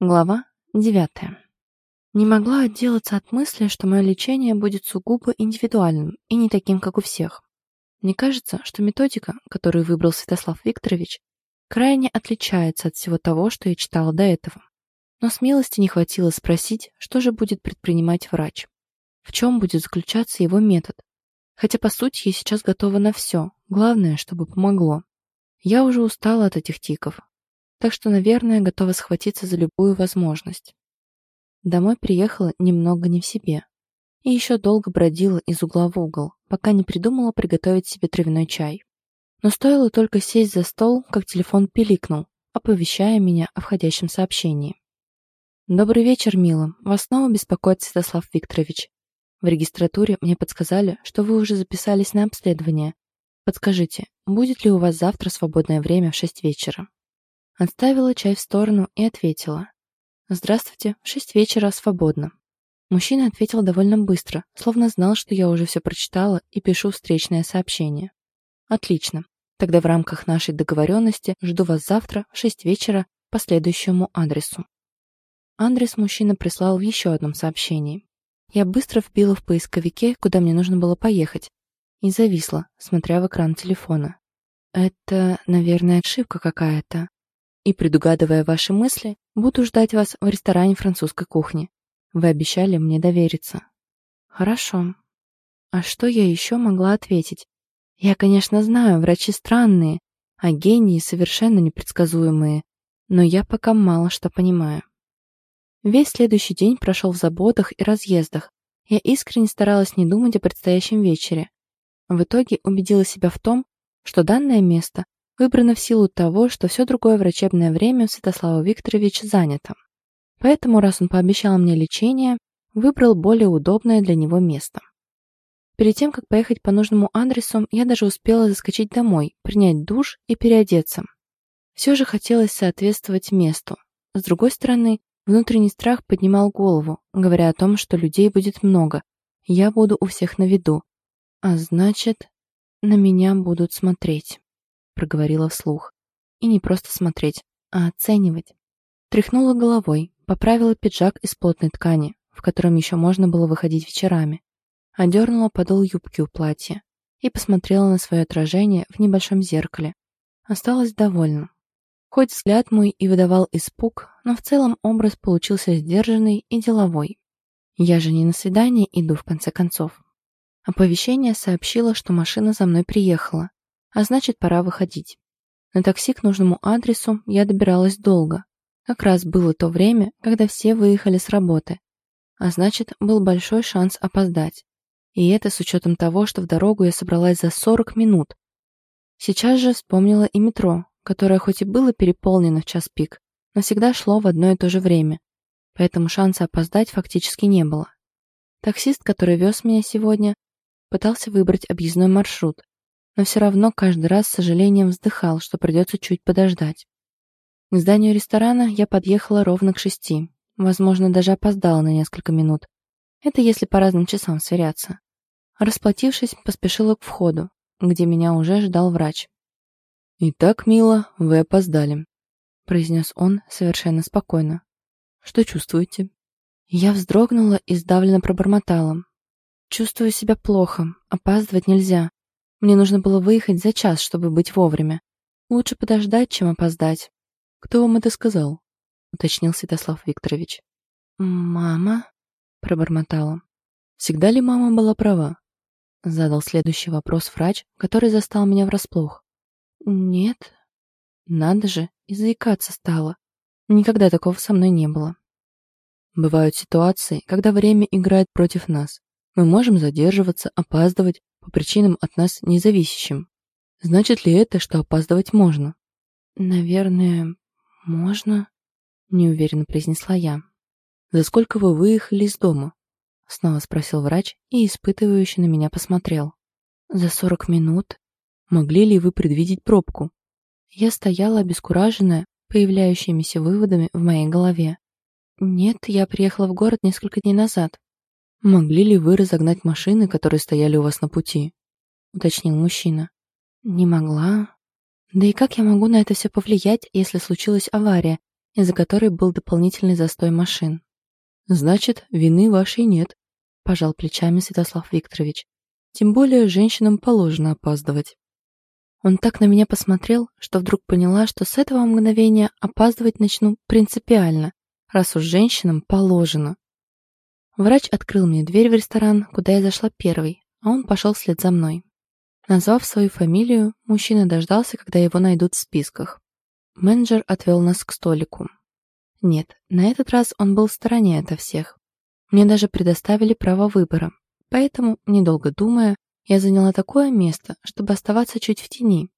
Глава девятая. Не могла отделаться от мысли, что мое лечение будет сугубо индивидуальным и не таким, как у всех. Мне кажется, что методика, которую выбрал Святослав Викторович, крайне отличается от всего того, что я читала до этого. Но смелости не хватило спросить, что же будет предпринимать врач. В чем будет заключаться его метод. Хотя, по сути, я сейчас готова на все. Главное, чтобы помогло. Я уже устала от этих тиков, так что, наверное, готова схватиться за любую возможность. Домой приехала немного не в себе. И еще долго бродила из угла в угол, пока не придумала приготовить себе травяной чай. Но стоило только сесть за стол, как телефон пиликнул, оповещая меня о входящем сообщении. «Добрый вечер, мила. Вас снова беспокоит Святослав Викторович. В регистратуре мне подсказали, что вы уже записались на обследование. Подскажите, будет ли у вас завтра свободное время в шесть вечера?» Отставила чай в сторону и ответила. «Здравствуйте, в шесть вечера свободно». Мужчина ответил довольно быстро, словно знал, что я уже все прочитала и пишу встречное сообщение. «Отлично. Тогда в рамках нашей договоренности жду вас завтра в шесть вечера по следующему адресу». Адрес мужчина прислал в еще одном сообщении. Я быстро вбила в поисковике, куда мне нужно было поехать, и зависла, смотря в экран телефона. «Это, наверное, ошибка какая-то», и, предугадывая ваши мысли, буду ждать вас в ресторане французской кухни. Вы обещали мне довериться. Хорошо. А что я еще могла ответить? Я, конечно, знаю, врачи странные, а гении совершенно непредсказуемые, но я пока мало что понимаю. Весь следующий день прошел в заботах и разъездах. Я искренне старалась не думать о предстоящем вечере. В итоге убедила себя в том, что данное место выбрано в силу того, что все другое врачебное время у Святослава Викторовича занято. Поэтому, раз он пообещал мне лечение, выбрал более удобное для него место. Перед тем, как поехать по нужному адресу, я даже успела заскочить домой, принять душ и переодеться. Все же хотелось соответствовать месту. С другой стороны, внутренний страх поднимал голову, говоря о том, что людей будет много, я буду у всех на виду, а значит, на меня будут смотреть проговорила вслух. И не просто смотреть, а оценивать. Тряхнула головой, поправила пиджак из плотной ткани, в котором еще можно было выходить вечерами. Одернула подол юбки у платья и посмотрела на свое отражение в небольшом зеркале. Осталась довольна. Хоть взгляд мой и выдавал испуг, но в целом образ получился сдержанный и деловой. Я же не на свидание иду, в конце концов. Оповещение сообщило, что машина за мной приехала, а значит, пора выходить. На такси к нужному адресу я добиралась долго. Как раз было то время, когда все выехали с работы. А значит, был большой шанс опоздать. И это с учетом того, что в дорогу я собралась за 40 минут. Сейчас же вспомнила и метро, которое хоть и было переполнено в час пик, но всегда шло в одно и то же время. Поэтому шанса опоздать фактически не было. Таксист, который вез меня сегодня, пытался выбрать объездной маршрут, но все равно каждый раз с сожалением вздыхал, что придется чуть подождать. К зданию ресторана я подъехала ровно к шести, возможно, даже опоздала на несколько минут. Это если по разным часам сверяться. Расплатившись, поспешила к входу, где меня уже ждал врач. «Итак, мила, вы опоздали», — произнес он совершенно спокойно. «Что чувствуете?» Я вздрогнула и сдавленно пробормотала. «Чувствую себя плохо, опаздывать нельзя. Мне нужно было выехать за час, чтобы быть вовремя. Лучше подождать, чем опоздать. «Кто вам это сказал?» — уточнил Святослав Викторович. «Мама?» — пробормотала. «Всегда ли мама была права?» — задал следующий вопрос врач, который застал меня врасплох. «Нет». «Надо же, и заикаться стало. Никогда такого со мной не было». Бывают ситуации, когда время играет против нас. Мы можем задерживаться, опаздывать, по причинам от нас независящим. Значит ли это, что опаздывать можно? Наверное, можно, неуверенно произнесла я. За сколько вы выехали из дома? Снова спросил врач и испытывающе на меня посмотрел. За сорок минут. Могли ли вы предвидеть пробку? Я стояла обескураженная, появляющимися выводами в моей голове. Нет, я приехала в город несколько дней назад. «Могли ли вы разогнать машины, которые стояли у вас на пути?» — уточнил мужчина. «Не могла. Да и как я могу на это все повлиять, если случилась авария, из-за которой был дополнительный застой машин. «Значит, вины вашей нет», – пожал плечами Святослав Викторович. «Тем более женщинам положено опаздывать». Он так на меня посмотрел, что вдруг поняла, что с этого мгновения опаздывать начну принципиально, раз уж женщинам положено. Врач открыл мне дверь в ресторан, куда я зашла первой, а он пошел вслед за мной. Назвав свою фамилию, мужчина дождался, когда его найдут в списках. Менеджер отвел нас к столику. Нет, на этот раз он был в стороне ото всех. Мне даже предоставили право выбора, поэтому, недолго думая, я заняла такое место, чтобы оставаться чуть в тени.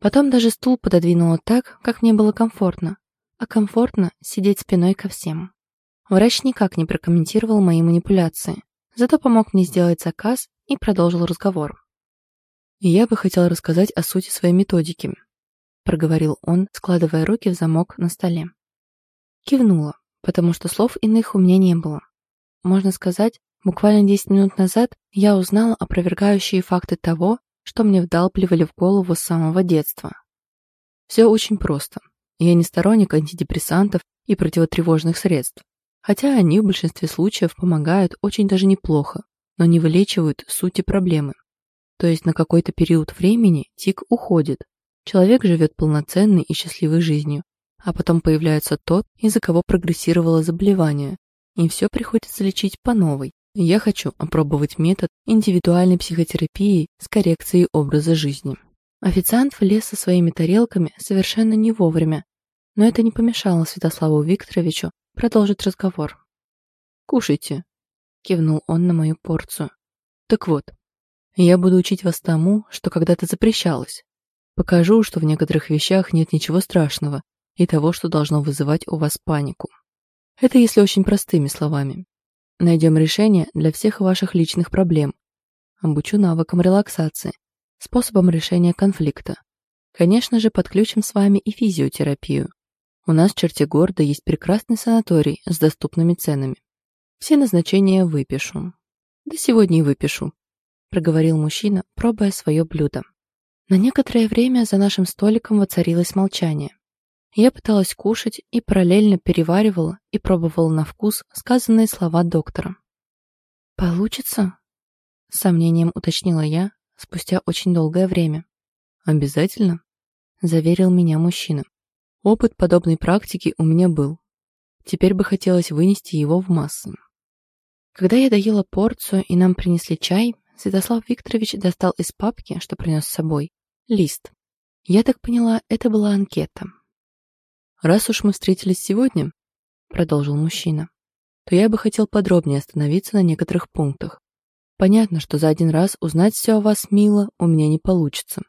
Потом даже стул пододвинула так, как мне было комфортно, а комфортно сидеть спиной ко всем. Врач никак не прокомментировал мои манипуляции, зато помог мне сделать заказ и продолжил разговор. «Я бы хотел рассказать о сути своей методики», проговорил он, складывая руки в замок на столе. Кивнула, потому что слов иных у меня не было. Можно сказать, Буквально 10 минут назад я узнала опровергающие факты того, что мне вдалбливали в голову с самого детства. Все очень просто. Я не сторонник антидепрессантов и противотревожных средств, хотя они в большинстве случаев помогают очень даже неплохо, но не вылечивают сути проблемы. То есть на какой-то период времени тик уходит, человек живет полноценной и счастливой жизнью, а потом появляется тот, из-за кого прогрессировало заболевание, и все приходится лечить по новой, я хочу опробовать метод индивидуальной психотерапии с коррекцией образа жизни. Официант влез со своими тарелками совершенно не вовремя, но это не помешало Святославу Викторовичу продолжить разговор. «Кушайте», — кивнул он на мою порцию. «Так вот, я буду учить вас тому, что когда-то запрещалось. Покажу, что в некоторых вещах нет ничего страшного и того, что должно вызывать у вас панику. Это если очень простыми словами. Найдем решение для всех ваших личных проблем. Обучу навыкам релаксации, способам решения конфликта. Конечно же, подключим с вами и физиотерапию. У нас в черте города есть прекрасный санаторий с доступными ценами. Все назначения выпишу. Да сегодня и выпишу, проговорил мужчина, пробуя свое блюдо. На некоторое время за нашим столиком воцарилось молчание. Я пыталась кушать и параллельно переваривала и пробовала на вкус сказанные слова доктора. «Получится?» — с сомнением уточнила я спустя очень долгое время. «Обязательно», — заверил меня мужчина. «Опыт подобной практики у меня был. Теперь бы хотелось вынести его в массы». Когда я доела порцию и нам принесли чай, Святослав Викторович достал из папки, что принес с собой, лист. Я так поняла, это была анкета. «Раз уж мы встретились сегодня», — продолжил мужчина, «то я бы хотел подробнее остановиться на некоторых пунктах. Понятно, что за один раз узнать все о вас, мило, у меня не получится.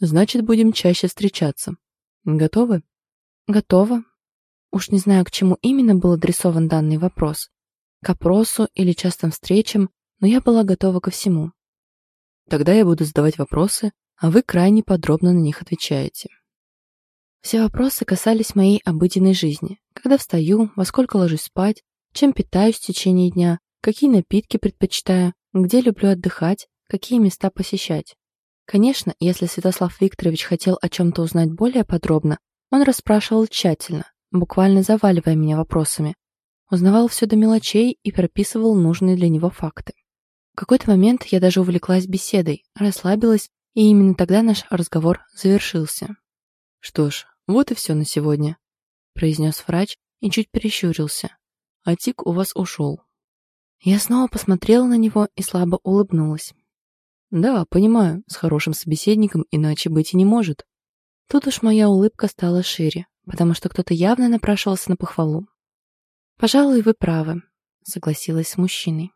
Значит, будем чаще встречаться. Готовы?» «Готова». Уж не знаю, к чему именно был адресован данный вопрос. К опросу или частым встречам, но я была готова ко всему. Тогда я буду задавать вопросы, а вы крайне подробно на них отвечаете. Все вопросы касались моей обыденной жизни. Когда встаю, во сколько ложусь спать, чем питаюсь в течение дня, какие напитки предпочитаю, где люблю отдыхать, какие места посещать. Конечно, если Святослав Викторович хотел о чем-то узнать более подробно, он расспрашивал тщательно, буквально заваливая меня вопросами. Узнавал все до мелочей и прописывал нужные для него факты. В какой-то момент я даже увлеклась беседой, расслабилась, и именно тогда наш разговор завершился. Что ж, вот и все на сегодня», — произнес врач и чуть прищурился. «А тик у вас ушел». Я снова посмотрела на него и слабо улыбнулась. «Да, понимаю, с хорошим собеседником иначе быть и не может». Тут уж моя улыбка стала шире, потому что кто-то явно напрашивался на похвалу. «Пожалуй, вы правы», — согласилась с мужчиной.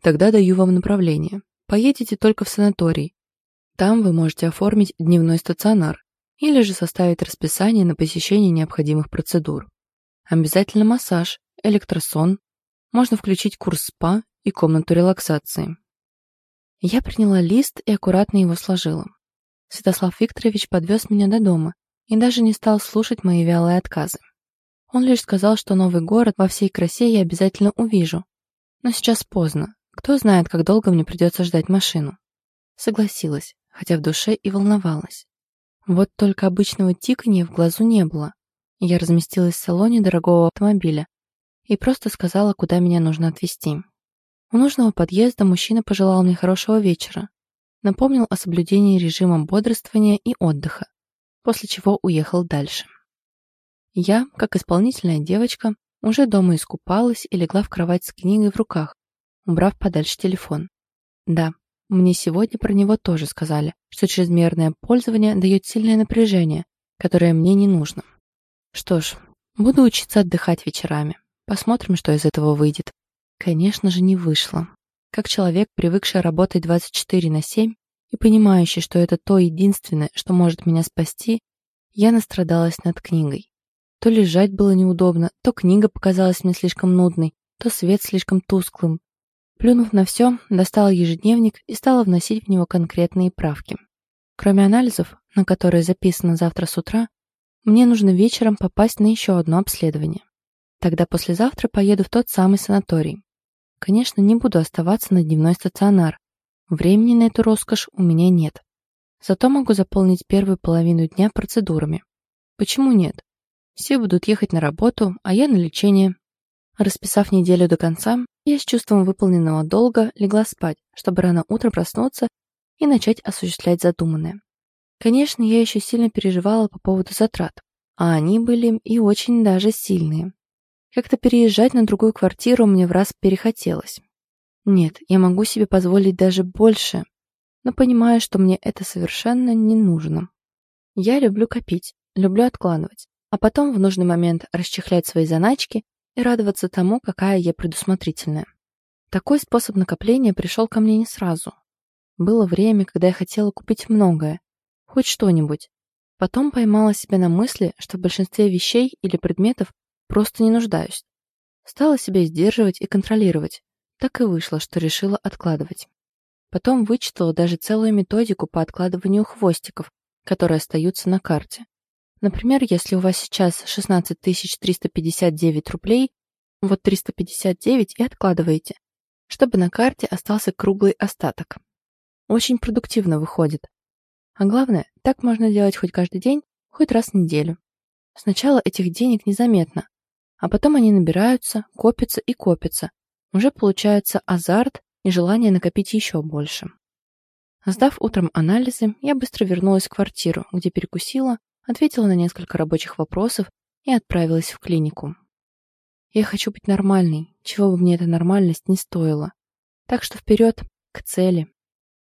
«Тогда даю вам направление. Поедете только в санаторий. Там вы можете оформить дневной стационар или же составить расписание на посещение необходимых процедур. Обязательно массаж, электросон, можно включить курс СПА и комнату релаксации. Я приняла лист и аккуратно его сложила. Святослав Викторович подвез меня до дома и даже не стал слушать мои вялые отказы. Он лишь сказал, что новый город во всей красе я обязательно увижу. Но сейчас поздно. Кто знает, как долго мне придется ждать машину. Согласилась, хотя в душе и волновалась. Вот только обычного тиканья в глазу не было. Я разместилась в салоне дорогого автомобиля и просто сказала, куда меня нужно отвезти. У нужного подъезда мужчина пожелал мне хорошего вечера, напомнил о соблюдении режима бодрствования и отдыха, после чего уехал дальше. Я, как исполнительная девочка, уже дома искупалась и легла в кровать с книгой в руках, убрав подальше телефон. Да, мне сегодня про него тоже сказали, что чрезмерное пользование дает сильное напряжение, которое мне не нужно. Что ж, буду учиться отдыхать вечерами. Посмотрим, что из этого выйдет. Конечно же, не вышло. Как человек, привыкший работать 24 на 7 и понимающий, что это то единственное, что может меня спасти, я настрадалась над книгой. То лежать было неудобно, то книга показалась мне слишком нудной, то свет слишком тусклым. Плюнув на все, достала ежедневник и стала вносить в него конкретные правки. Кроме анализов, на которые записано завтра с утра, мне нужно вечером попасть на еще одно обследование. Тогда послезавтра поеду в тот самый санаторий. Конечно, не буду оставаться на дневной стационар. Времени на эту роскошь у меня нет. Зато могу заполнить первую половину дня процедурами. Почему нет? Все будут ехать на работу, а я на лечение. Расписав неделю до конца, я с чувством выполненного долга легла спать, чтобы рано утром проснуться и начать осуществлять задуманное. Конечно, я еще сильно переживала по поводу затрат, а они были и очень даже сильные. Как-то переезжать на другую квартиру мне в раз перехотелось. Нет, я могу себе позволить даже больше, но понимаю, что мне это совершенно не нужно. Я люблю копить, люблю откладывать, а потом в нужный момент расчехлять свои заначки и радоваться тому, какая я предусмотрительная. Такой способ накопления пришел ко мне не сразу. Было время, когда я хотела купить многое, Хоть что-нибудь. Потом поймала себя на мысли, что в большинстве вещей или предметов просто не нуждаюсь. Стала себя сдерживать и контролировать. Так и вышло, что решила откладывать. Потом вычитала даже целую методику по откладыванию хвостиков, которые остаются на карте. Например, если у вас сейчас 16 359 рублей, вот 359 и откладываете, чтобы на карте остался круглый остаток. Очень продуктивно выходит. А главное, так можно делать хоть каждый день, хоть раз в неделю. Сначала этих денег незаметно, а потом они набираются, копятся и копятся. Уже получается азарт и желание накопить еще больше. Сдав утром анализы, я быстро вернулась в квартиру, где перекусила, ответила на несколько рабочих вопросов и отправилась в клинику. Я хочу быть нормальной, чего бы мне эта нормальность не стоила. Так что вперед, к цели.